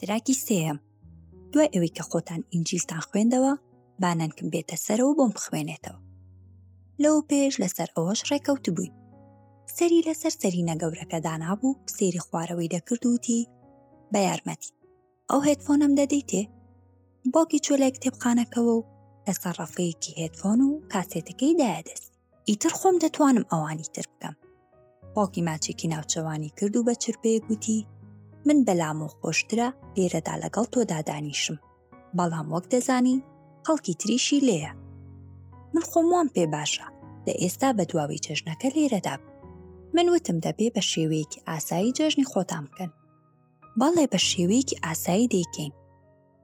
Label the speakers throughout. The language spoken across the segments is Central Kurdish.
Speaker 1: تراکی سێم دوای ئەوەی کە خۆتان ئینجیلتان خوێندەوە بانەنکم بێتە سەرەوە بۆم بخوێنێتەوە لەو پێش لەسەر ئەوەش ڕێکەوت بووین سەری لەسەر سەرینە گەورەکە دانابوو سێری خوارەوەی دەکردوتی بە یارمەتی ئەو هێتفۆنم دەدیتێ باوکی چۆ لای کتێبخانەکەەوە و لەسەر ڕەفەیەکی هێتفۆن و کاسێتەکەی دایە دەست ئیتر خۆم دەتوانم ئەوانی تر بکەم باوکی ماچێکی ناوچەوانی کرد و بە چرپەیە گوتی من بەلام و خۆشترە لێرەدا لەگەڵ تۆ دادانیشم بەڵام وەک دەزانی خەڵکی تریشی لێیە من خۆم وام پێ باشە لە ئێستا بە دواوی چەژنەکە لێرەدا من وتم دەبێ بە شێوەیەکی ئاسایی جەژنی خۆتان بکەن بەڵێ بە شێوەیەکی ئاسایی دەیکەین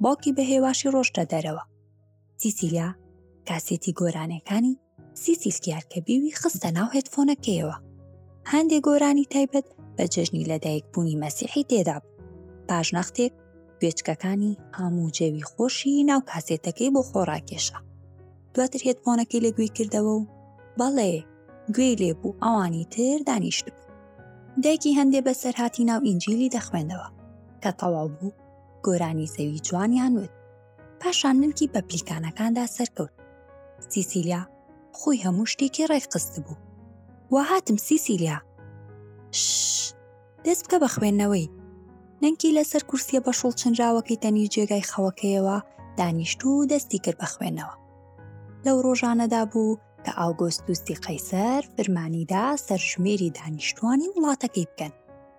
Speaker 1: باوکی بە هێواشی ڕۆشتە دەرەوە سیسیلیا کاسێتی گۆرانەکانی سیسیل کیارکەبیوی خستە ناو هێتفۆنەکەیەوە هەندێک گۆرانی تایبەت بە جەژنی لەدایک بوونی مەسیحی تێدا پاش نەختێک گوێچکەکانی هەموو جەوی خۆشی ناو کاسێتەکەی بۆ خۆڕاکێشە دواتر هێدفۆنەکەی لە گوێی کردەوە و بەڵێ گوێی لێ بوو ئەوانی تر دانیشت بوو دایکی هەندێ بەسەرهاتی ناو ئینجیلی دەخوێندەوە کە تەواو بوو گۆرانی زەوی جوانیان وت پاشان نرکی بە پلیکانەکاندا سەرکەوت سیسیلیا خۆی هەموو شتێکی ڕێکخست بوو وە هاتم سیسیلیا دەست بکە بە خوێندنەوەی نەنکی لەسەر کورسیە بە شوڵ چنراوەکەی تەنی جێگای خەوەکەیەوە دانیشتوو و دەستی کرد بە خوێندنەوە لەو ڕۆژانەدا بوو کە ئاوگۆستوسی قەیسەر فرمانیدا سەرژمێری دانیشتوانی وڵاتەکەی بکەن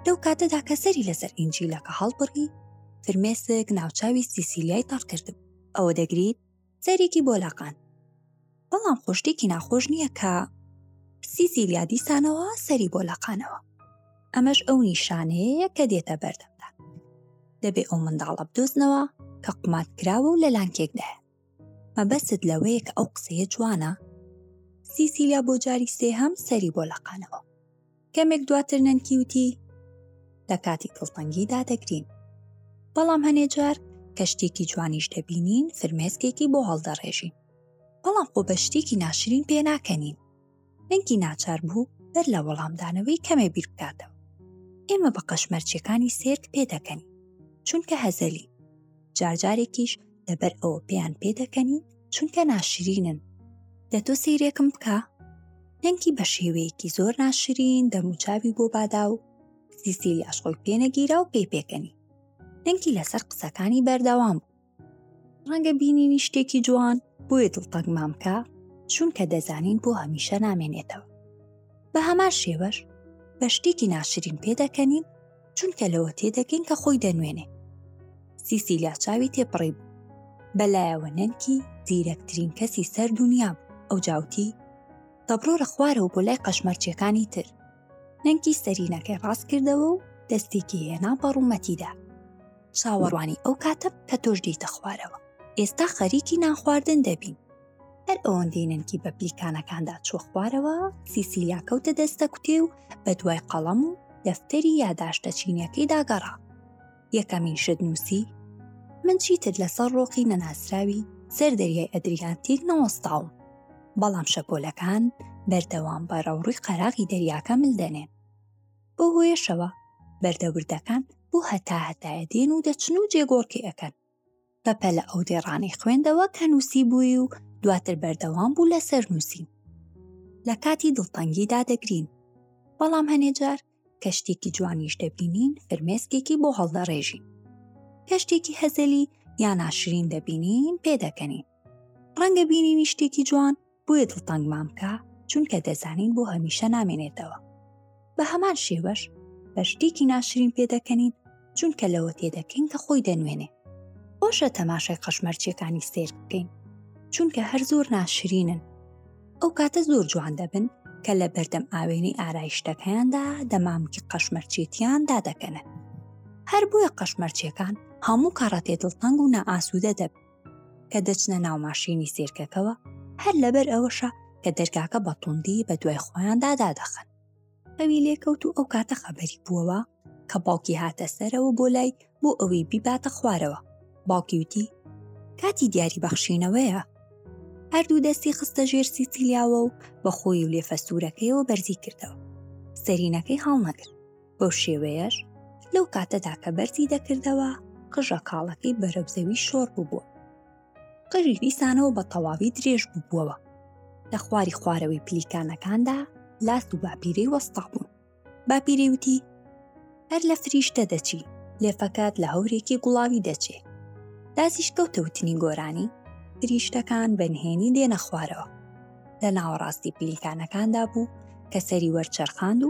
Speaker 1: لەو کاتەدا کە سەری لەسەر ئینجیلەکە هەڵبڕی فرمێسک ناوچوی سیسیلیای تەڕکردبوو ئەوە دەگریت سەیرێکی بۆ لەقان بەڵام خۆشتێکی ناخۆش نییە کە پسی زیلیا دیسانەوە سەری بۆ لەقانەوە ئەمەش ئەو نیشانەیە کە دێتە بەردەمدا دەبێ ئەو منداڵە بدۆزنەوە کە قومات کراوە و لە لانکێکدایە مەبەست لەوەیە کە ئەو قسەیە جوانە سیسیلیا بۆ جاری سێهەم سەری بۆ لەقانەوە کەمێک دواتر نەنکی وتی لە کاتی دڵتەنگیدا دەگرین بەڵام هەنێ جار کە شتێکی جوانیش دەبینین فرمێسکێکی بۆ هەڵدەڕێژین بەڵام خۆ بە شتێکی ناشرین پێ ناکەنین نەنکی ناچار بوو بەر لە وەڵامدانەوەی کەمێ بیر بکاتەوە ئێمە بە قەشمەرچەکانی سێرک پێ دەکەنین چونکە هەزەلی جارجارێکیش لەبەر ئەوە پێیان پێ دەکەنین چونکە ناشرینن دە تۆ سیرێکم بکە دەنگی بە شێوەیەکی زۆر ناشرین دەموچاوی بۆ بادا و سیسیلی ئاشقۆی پێنەگیرا و پێی پێکەنی دەنگی لەسەر قسەکانی بەردەوام بوو ڕەنگە بینینی شتێکی جوان بۆیە دڵتەنگ مامکە چونکە دەزانین بۆ هەمیشە نامێنێتەوە بە هەمان شێوەش بە شتێکی ناشرین پێدەکەنین چونکە لەوە تێدەگەین کە خۆی دەنوێنێ سیسیلیا چاوی تێپڕی بوو بەلایەوە نەنکی زیرەکترین کەسی سەر دنیا بوو ئەو جاوتی دەبڕۆرە خوارەوە بۆ لای قەشمەرچیەکانی تر نەنکی سەرینەکەی ڕاست کردەوە و دەستێکی هێنا بە ڕوومەتیدا چاوەڕوانی ئەو کاتە کە تۆش دیتە خوارەوە ئێستا خەریکی نانخواردن دەبین هەر ئەوەندەی نەنکی بە پلیکانەکاندا چوە خوارەوە سیسیلیا کەوتە دەستە کوتێ و بە دوای قەڵەم و دەفتەری یاداشتە چینەکەی داگەڕا یەکەمین شت نووسی من چیتر لەسەر ڕۆقی نەناسراوی سەر دەریای ئەدریانتیک نەوەستاوم بەڵام شەپۆلەکان بەردەوام بە ڕەوڕی قەراغی دەریاکە مل دەنێن بۆ هۆیەشەوە بەردەوردەکان بۆ هەتا هەتایە دێن و دەچن و جێگۆڕکی ئەەکەن بەپەلە ئەو دێڕانەی خوێندەوە کە نووسی بووی و دواتر بەردەوام بوو لە سەر نووسین لە کاتی دڵتەنگیدا دەگرین بەڵام هەنێجار کە شتێکی جوانیش دەبینین فرمێسکێکی بۆ هەڵدەڕێژین کەشتێکی هەزەلی یا ناشرین دەبینین پێدەکەنین ڕەنگە بینینی شتێکی جوان بۆیە دڵتەنگمان بکە چونکە دەزانین بۆ هەمیشە نامێنێتەوە بە هەمان شێوەش بە شتێکی ناشرین پێدەکەنین چونکە لەوە تێدەکەین کە خۆی دەنوێنێ خۆشە تەماشای قەشمەرچیەکانی سێر بکەین چونکە هەر زۆر ناشرینن ئەو کاتە زۆر جوان دەبن کە لە بەردەم ئاوێنەی ئارایشتەکەیاندا دەمامکی قەشمەرچێتیان دادەکەنن هەر بۆیە قەشمەرچیەکان هەموو کاڕەتێ دڵتەنگ و نائاسوودە دەبن کە دەچنە ناو ماشینی سیرکەکەوە هەر لەبەر ئەوەشە کە دەرگاکە بە توندی بە دوای خۆیاندا دادەخەن ئەوی لێکەوت و ئەو کاتە خەبەری بووەوە کە باوکی هاتە سەرەوە بۆ لای بۆ ئەوەی بیباتە خوارەوە باوکی وتی کاتی دیاری بەخشینەوەیە هەردوو دەستی خستە ژێر سیسیلیاوە و بە خۆی و لێفە سوورەکەیەوە بەرزی کردەوە سەرینەکەی هەڵنەگرت بەو شێوەیەش لەو کاتەدا کە بەرزی دەکردەوە قژە کاڵەکەی بەرەو زەوی شۆڕ ببووە قژی دیسانەوە بە تەواوی درێژ ببووەوە لە خواری خوارەوەی پلیکانەکاندا لاس و باپیرەی وەستا بوون باپیرەی وتی هەر لە فریشتە دەچی لێفەکەت لە هەورێکی گوڵاوی دەچێ دازیش کەوتەوتنی گۆرانی فریشتەکان بەنهێنی دێنە خوارەوە لە ناوەڕاستی پلیکانەکاندا بوو کە سەری وەرچەرخاند و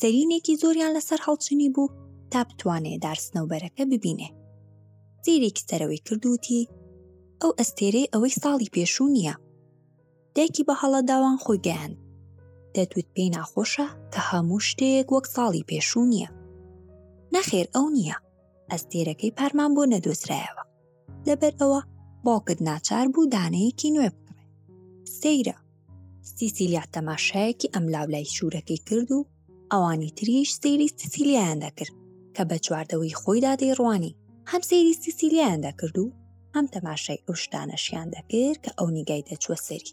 Speaker 1: سەرینێکی زۆریان لەسەر هەڵچنی بوو تا بتوانێ دارسنەوبەرەکە ببینێ سیرێکی سەرەوەی کردوتی ئەو ئەستێرەی ئەوەی ساڵی پێشوو نییە دایکی بە هەڵە داوان خۆی گەیاند دەتوت پێی ناخۆشە کە هەموو شتێک وەک ساڵی پێشوو نییە نەخێر ئەو نییە ئەستێرەکەی پارمان بۆ نەدۆزرایەوە لەبەر ئەوە باوکت ناچار بوو دانەیەکی نوێ بکڕێ سەیرە سیسیلیا تەماشایەکی ئەم لاولای شوورەکەی کرد و ئەوانی تریش سەیری سیسیلیایان دەکرد کە بە چواردەوەی خۆیدا دەیڕوانی هەم سەیری سیسیلیایان دەکرد و هەم تەماشای ئەو شتانەشیان دەکرد کە ئەو نیگای دەچوە سەری